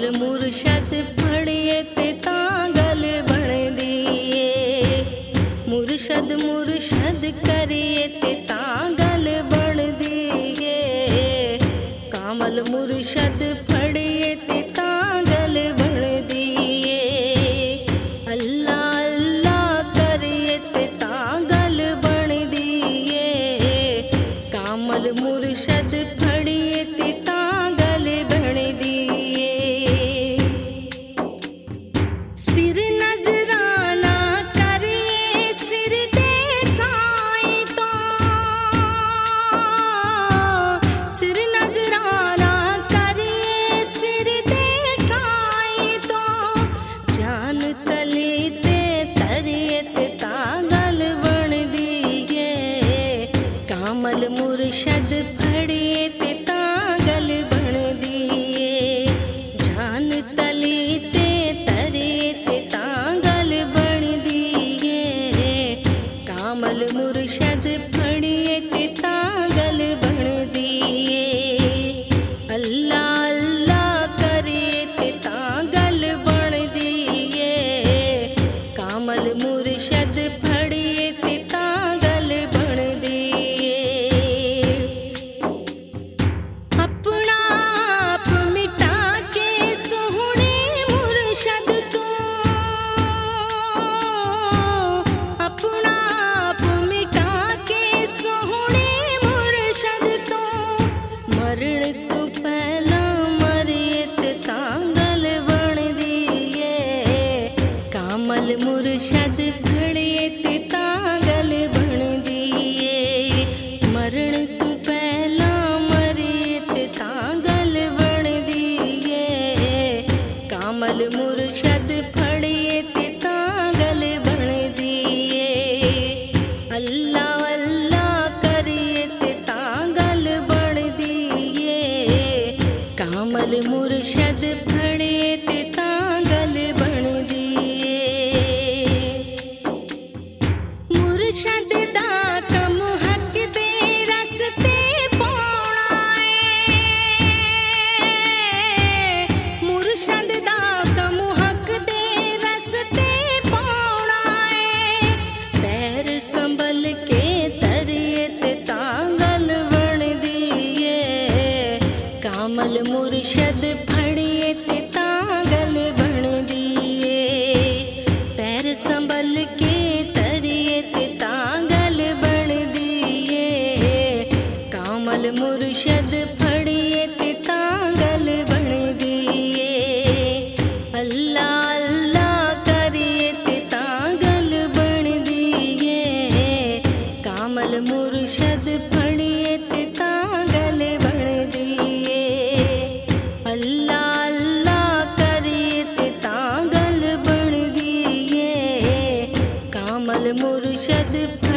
مول مرشد پڑے تے تاں گل بن دیئے مرشد مرشد کریے تے تاں گل بن دیئے کامل مرشد پڑے مرشد ارشد